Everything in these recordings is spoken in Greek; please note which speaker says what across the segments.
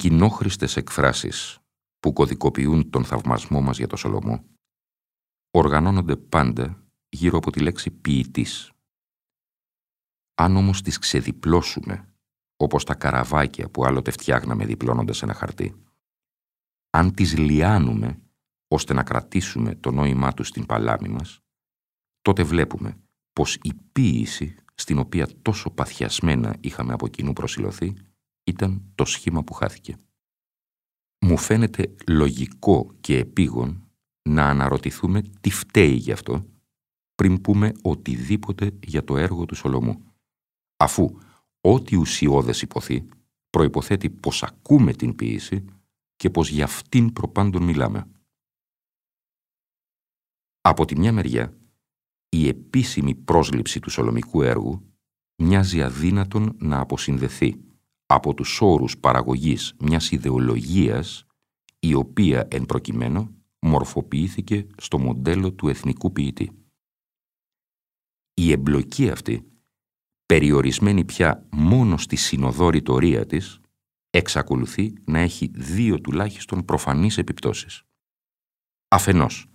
Speaker 1: Κοινόχρηστες εκφράσεις που κωδικοποιούν τον θαυμασμό μας για το Σολομό οργανώνονται πάντα γύρω από τη λέξη ποιητής. Αν όμως τις ξεδιπλώσουμε, όπως τα καραβάκια που άλλοτε φτιάχναμε διπλώνοντας ένα χαρτί, αν τις λιάνουμε ώστε να κρατήσουμε το νόημά τους στην παλάμη μας, τότε βλέπουμε πως η ποίηση στην οποία τόσο παθιασμένα είχαμε από κοινού προσιλωθεί ήταν το σχήμα που χάθηκε. Μου φαίνεται λογικό και επίγον να αναρωτηθούμε τι φταίει γι' αυτό πριν πούμε οτιδήποτε για το έργο του Σολομού. Αφού ό,τι ουσιώδες υποθεί προϋποθέτει πως ακούμε την ποίηση και πως για αυτήν προπάντων μιλάμε. Από τη μια μεριά, η επίσημη πρόσληψη του σολομικού έργου μοιάζει αδύνατον να αποσυνδεθεί από τους όρους παραγωγής μιας ιδεολογίας η οποία εν προκειμένου μορφοποιήθηκε στο μοντέλο του εθνικού ποιητή. Η εμπλοκή αυτή, περιορισμένη πια μόνο στη συνοδόρη τορία της, εξακολουθεί να έχει δύο τουλάχιστον προφανείς επιπτώσεις. Αφενός,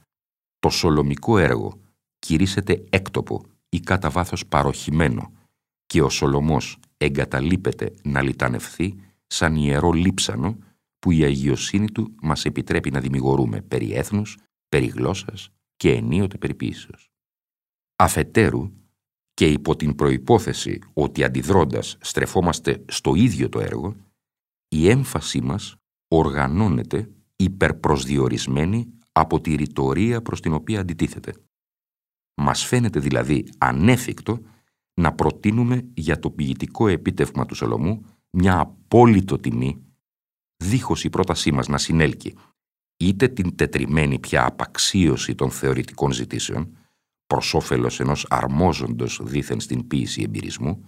Speaker 1: το σολομικό έργο κηρύσσεται έκτοπο ή κατά βάθος παροχημένο και ο Σολομός εγκαταλείπεται να λιτανευθεί σαν ιερό λείψανο που η αγιοσύνη του μας επιτρέπει να δημιουργούμε περί έθνους, περί γλώσσας και ενίοτε περί ποίησεως. Αφετέρου, και υπό την προϋπόθεση ότι αντιδρώντας στρεφόμαστε στο ίδιο το έργο, η έμφασή μας οργανώνεται υπερπροσδιορισμένη από τη ρητορία προς την οποία αντιτίθεται. Μας φαίνεται δηλαδή ανέφικτο να προτείνουμε για το ποιητικό επίτευγμα του Σολομού μια απόλυτο τιμή, δίχως η πρότασή μας να συνέλκει είτε την τετριμένη πια απαξίωση των θεωρητικών ζητήσεων, προς όφελος ενός αρμόζοντος δήθεν στην ποίηση εμπειρισμού,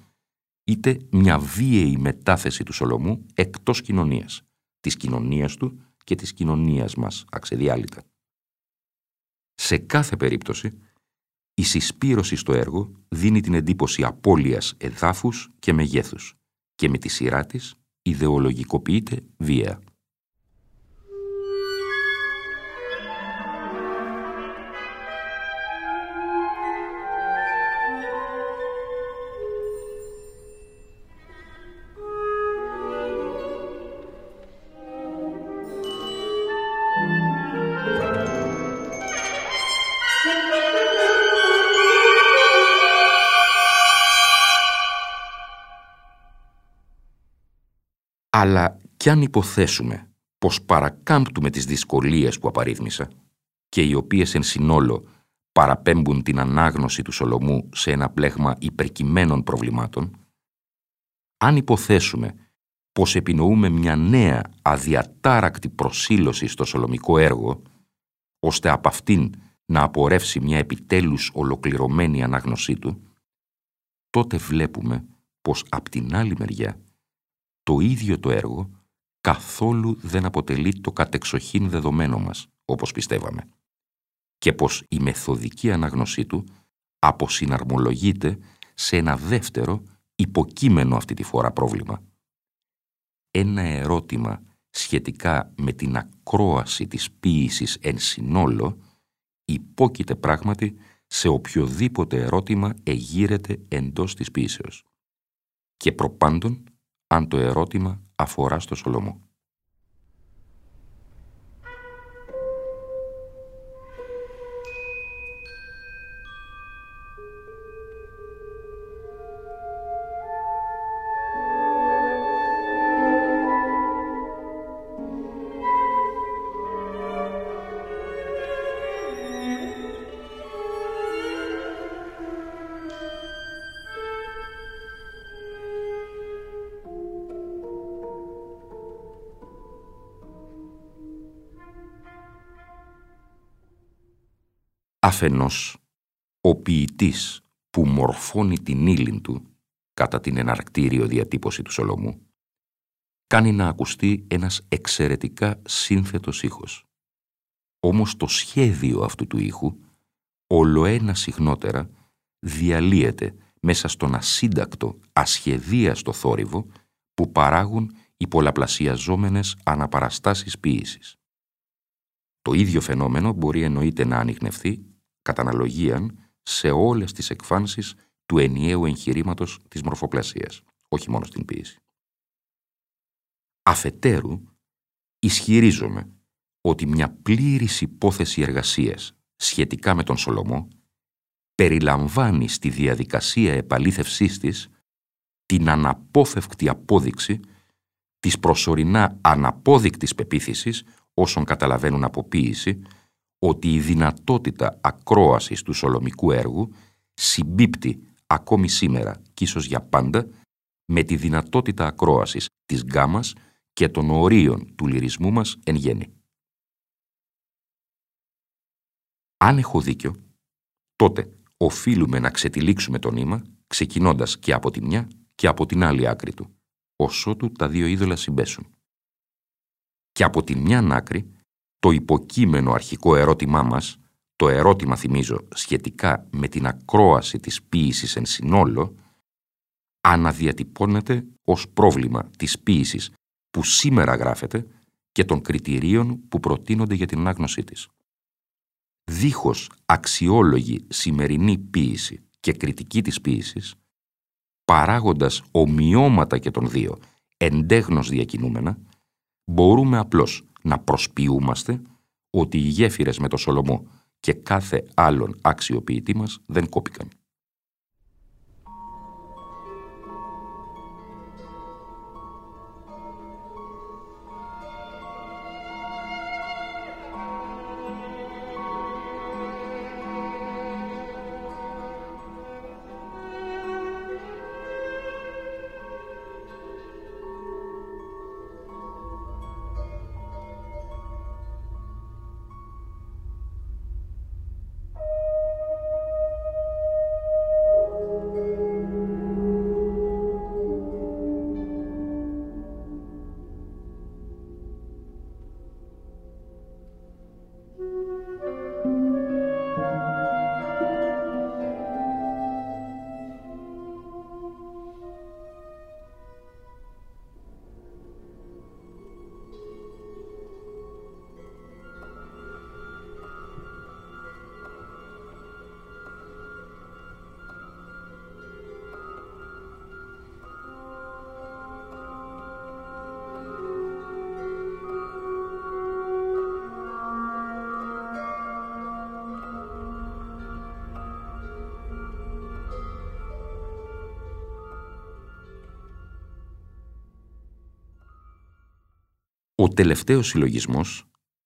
Speaker 1: είτε μια βίαιη μετάθεση του Σολομού εκτός κοινωνίας, της κοινωνίας του και της κοινωνίας μας αξεδιάλυτα. Σε κάθε περίπτωση, η συσπήρωση στο έργο δίνει την εντύπωση απώλειας εδάφους και μεγέθους και με τη σειρά της ιδεολογικοποιείται βία. Αλλά κι αν υποθέσουμε πως παρακάμπτουμε τις δυσκολίες που απαρίθμησα και οι οποίες εν συνόλο παραπέμπουν την ανάγνωση του Σολομού σε ένα πλέγμα υπερκειμένων προβλημάτων, αν υποθέσουμε πως επινοούμε μια νέα αδιατάρακτη προσήλωση στο σολομικό έργο, ώστε από αυτήν να απορρεύσει μια επιτέλους ολοκληρωμένη ανάγνωσή του, τότε βλέπουμε πως απ' την άλλη μεριά το ίδιο το έργο καθόλου δεν αποτελεί το κατεξοχήν δεδομένο μας, όπως πιστεύαμε, και πως η μεθοδική αναγνωσή του αποσυναρμολογείται σε ένα δεύτερο, υποκείμενο αυτή τη φορά πρόβλημα. Ένα ερώτημα σχετικά με την ακρόαση της ποίησης εν συνόλο υπόκειται πράγματι σε οποιοδήποτε ερώτημα εγείρεται εντός της ποίησεως. Και προπάντων αν το ερώτημα αφορά στο Σολομό. Αφενός, ο ποιητής που μορφώνει την ύλη του κατά την εναρκτήριο διατύπωση του Σολομού, κάνει να ακουστεί ένας εξαιρετικά σύνθετος ήχος. Όμως το σχέδιο αυτού του ήχου, ολοένα συχνότερα, διαλύεται μέσα στον ασύντακτο, ασχεδίαστο θόρυβο που παράγουν οι πολλαπλασιαζόμενες αναπαραστάσεις ποίησης. Το ίδιο φαινόμενο μπορεί εννοείται να ανοιχνευθεί, κατά αναλογία, σε όλες τις εκφάνσεις του ενιαίου εγχειρήματος της μορφοπλασίας, όχι μόνο στην ποίηση. Αφετέρου, ισχυρίζομαι ότι μια πλήρης υπόθεση εργασίας σχετικά με τον Σολομό περιλαμβάνει στη διαδικασία επαλήθευσής της την αναπόφευκτη απόδειξη της προσωρινά αναπόδεικτης πεποίθησης όσων καταλαβαίνουν από ποίηση ότι η δυνατότητα ακρόασης του σολομικού έργου συμπίπτει ακόμη σήμερα και ίσως για πάντα με τη δυνατότητα ακρόασης της γκάμας και των ορίων του λυρισμού μας εν γέννη. Αν έχω δίκιο, τότε οφείλουμε να ξετυλίξουμε το νήμα, ξεκινώντας και από τη μια και από την άλλη άκρη του, όσο του τα δύο είδωλα συμπέσουν. Και από τη μια άκρη, το υποκείμενο αρχικό ερώτημά μας, το ερώτημα θυμίζω σχετικά με την ακρόαση της ποίησης εν συνόλο, αναδιατυπώνεται ως πρόβλημα της ποίησης που σήμερα γράφεται και των κριτηρίων που προτείνονται για την ανάγνωσή της. Δίχως αξιόλογη σημερινή ποίηση και κριτική της ποίησης, παράγοντας ομοιώματα και των δύο εντέγνως διακινούμενα, μπορούμε απλώς να προσποιούμαστε ότι οι γέφυρες με το Σολομό και κάθε άλλον αξιοποιητή μας δεν κόπηκαν. Ο τελευταίος συλλογισμός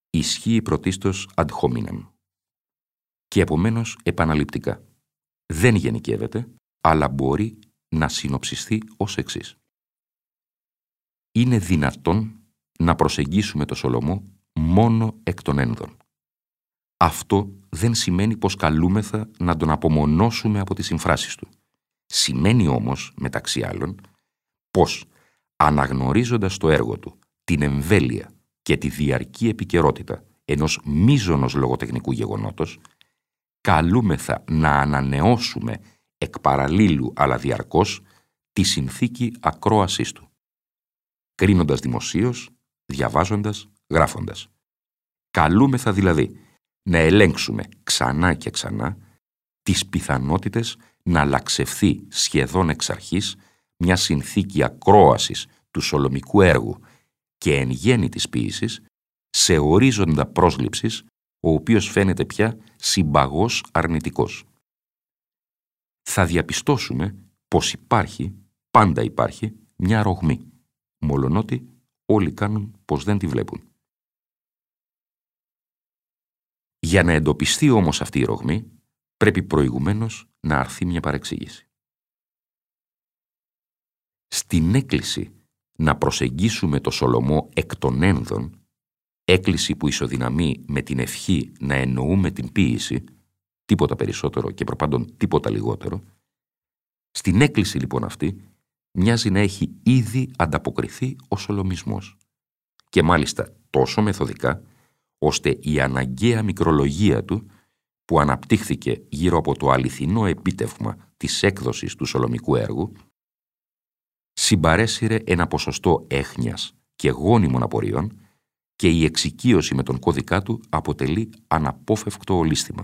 Speaker 1: ισχύει πρωτίστως ad hominem και επομένως επαναληπτικά. Δεν γενικεύεται, αλλά μπορεί να συνοψιστεί ως εξής. Είναι δυνατόν να προσεγγίσουμε το Σολομό μόνο εκ των ένδων. Αυτό δεν σημαίνει πως καλούμεθα να τον απομονώσουμε από τις συμφράσεις του. Σημαίνει όμως, μεταξύ άλλων, πως αναγνωρίζοντας το έργο του την εμβέλεια και τη διαρκή επικαιρότητα ενός μίζωνος λογοτεχνικού γεγονότος, καλούμεθα να ανανεώσουμε εκ παραλίλου αλλά διαρκώς τη συνθήκη ακρόασής του, κρίνοντας δημοσίως, διαβάζοντας, γράφοντας. Καλούμεθα δηλαδή να ελέγξουμε ξανά και ξανά τις πιθανότητες να λαξευθεί σχεδόν εξ αρχής μια συνθήκη ακρόασης του σολομικού έργου και εν γέννη της ποίησης, σε ορίζοντα πρόσληψης, ο οποίος φαίνεται πια συμπαγός αρνητικός. Θα διαπιστώσουμε πως υπάρχει, πάντα υπάρχει, μια ρογμή, μολονότι όλοι κάνουν πως δεν τη βλέπουν. Για να εντοπιστεί όμως αυτή η ρογμή, πρέπει προηγουμένως να αρθεί μια παρεξήγηση. Στην έκκληση να προσεγγίσουμε το Σολομό εκ των ένδων, έκκληση που ισοδυναμεί με την ευχή να εννοούμε την ποίηση, τίποτα περισσότερο και προπάντων τίποτα λιγότερο, στην έκκληση λοιπόν αυτή μοιάζει να έχει ήδη ανταποκριθεί ο Σολομισμός και μάλιστα τόσο μεθοδικά ώστε η αναγκαία μικρολογία του που αναπτύχθηκε γύρω από το αληθινό επίτευγμα της έκδοσης του σολομικού έργου συμπαρέσυρε ένα ποσοστό έχνιας και γόνιμων απορριών και η εξοικείωση με τον κώδικά του αποτελεί αναπόφευκτο ολίσθημα.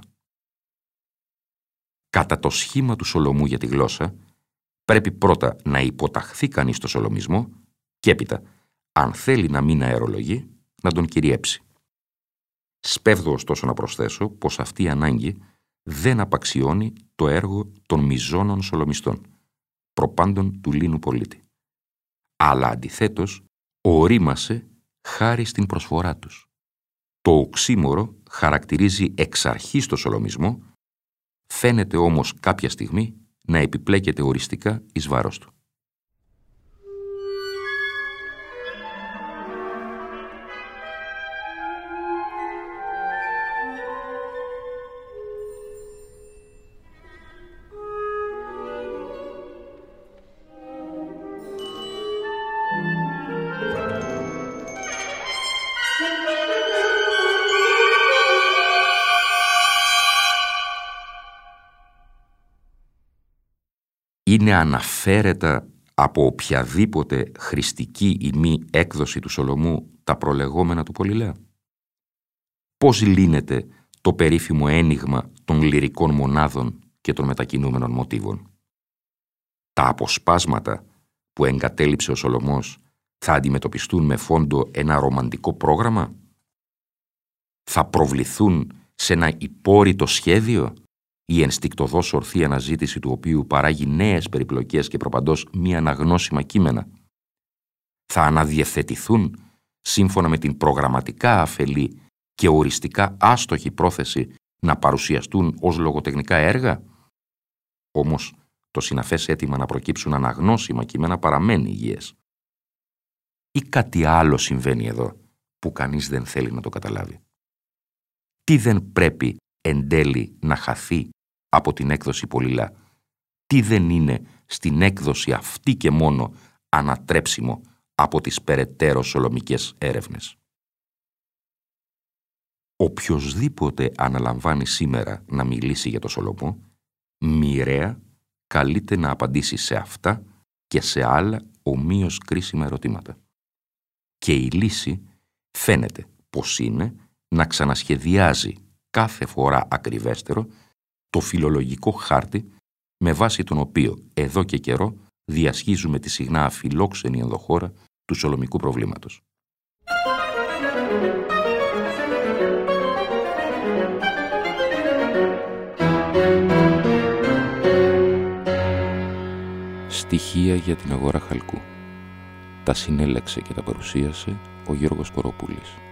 Speaker 1: Κατά το σχήμα του Σολομού για τη γλώσσα, πρέπει πρώτα να υποταχθεί κανείς στο Σολομισμό και έπειτα, αν θέλει να μην αερολογεί, να τον κυριέψει. Σπέβδω ωστόσο να προσθέσω πως αυτή η ανάγκη δεν απαξιώνει το έργο των μιζώνων σολομιστών, προπάντων του Λίνου πολίτη. Αλλά αντιθέτως ορίμασε χάρη στην προσφορά τους. Το οξύμορο χαρακτηρίζει εξ αρχής το σολομισμό, φαίνεται όμως κάποια στιγμή να επιπλέκεται οριστικά εις βάρος του. Είναι αναφέρετα από οποιαδήποτε χρηστική ή μη έκδοση του Σολομού τα προλεγόμενα του Πολυλαία. Πώς λύνεται το περίφημο ένιγμα των λυρικών μονάδων και των μετακινούμενων μοτίβων; Τα αποσπάσματα που εγκατέλειψε ο Σολομός θα αντιμετωπιστούν με φόντο ένα ρομαντικό πρόγραμμα; Θα προβληθούν σε ένα υπόρρητο σχέδιο; Η ενστικτοδός ορθή αναζήτηση του οποίου παράγει νέες περιπλοκές και προπαντός μη αναγνώσιμα κείμενα. Θα αναδιευθετηθούν σύμφωνα με την προγραμματικά αφελή και οριστικά άστοχη πρόθεση να παρουσιαστούν ως λογοτεχνικά έργα. Όμως το συναφές αίτημα να προκύψουν αναγνώσιμα κείμενα παραμένει υγιές. Ή κάτι άλλο συμβαίνει εδώ που κανείς δεν θέλει να το καταλάβει. Τι δεν πρέπει εν τέλει να χαθεί από την έκδοση Πολυλά. Τι δεν είναι στην έκδοση αυτή και μόνο ανατρέψιμο από τις περαιτέρω σολομικές έρευνες. Οποιοςδήποτε αναλαμβάνει σήμερα να μιλήσει για το Σολομό, μοιραία καλείται να απαντήσει σε αυτά και σε άλλα ομοίως κρίσιμα ερωτήματα. Και η λύση φαίνεται πως είναι να ξανασχεδιάζει κάθε φορά ακριβέστερο το φιλολογικό χάρτη με βάση τον οποίο εδώ και καιρό διασχίζουμε τη συχνά αφιλόξενη ενδοχώρα του σολομικού προβλήματος. Στοιχεία για την αγορά χαλκού. Τα συνέλεξε και τα παρουσίασε ο Γιώργος Κοροπούλης.